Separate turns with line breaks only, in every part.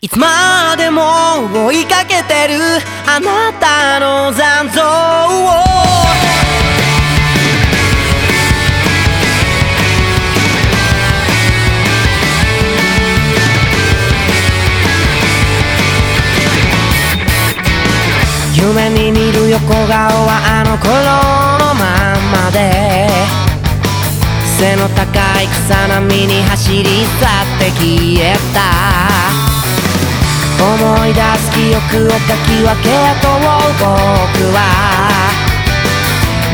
いつまでも追いかけてるあなたの残像を。夢に見る横顔はあの頃のまんまで。背の高い草波に走り去って消えた。思い出す記憶をかき分けと僕は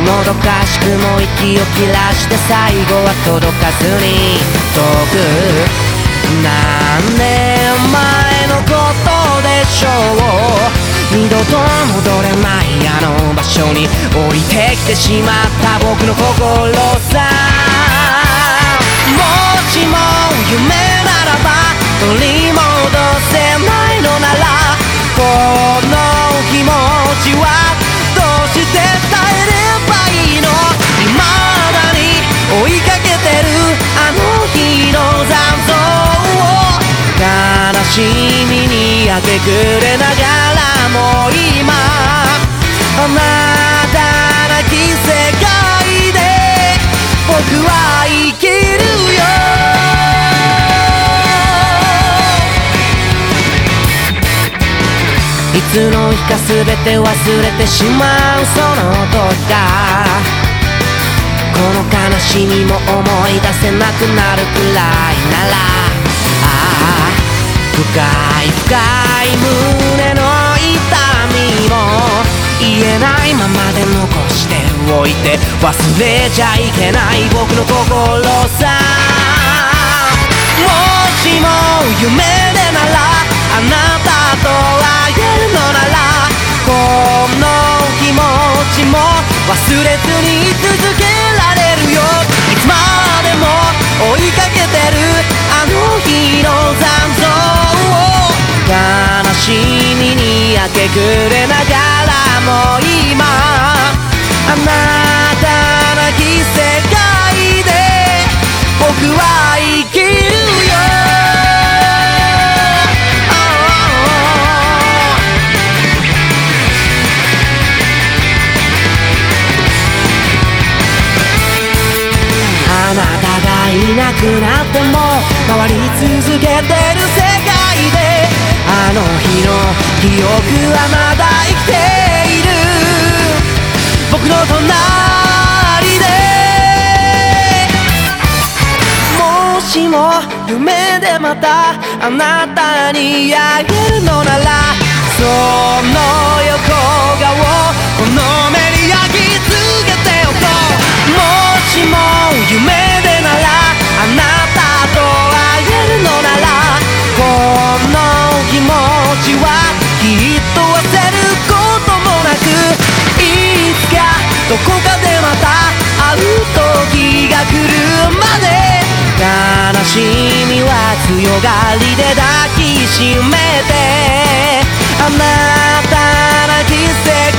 もどかしくも息を切らして最後は届かずに遠く何年前のことでしょう二度と戻れないあの場所に降りてきてしまった僕の心さもしも夢ならば取りしみに明け暮れながらも今あなたなき世界で僕は生きるよ。いつの日か全て忘れてしまうその時かこの悲しみも思い出せなくなるくらいなら。深い深い胸の痛みも言えないままで残しておいて忘れちゃいけない僕の心さもしも夢でならあなたと会えるのならこの気持ちも忘れずに続けられるよ。いつまでも追いかけてるあの日のに明け暮れながらも今あなたなき世界で僕は生きるよ。あなたがいなくなっても回り続けてる世界であの日の記憶はまだ生きている僕の隣でもしも夢でまたあなたにあげるのならそのどこかでまた会う時が来るまで悲しみは強がりで抱きしめてあなたの奇跡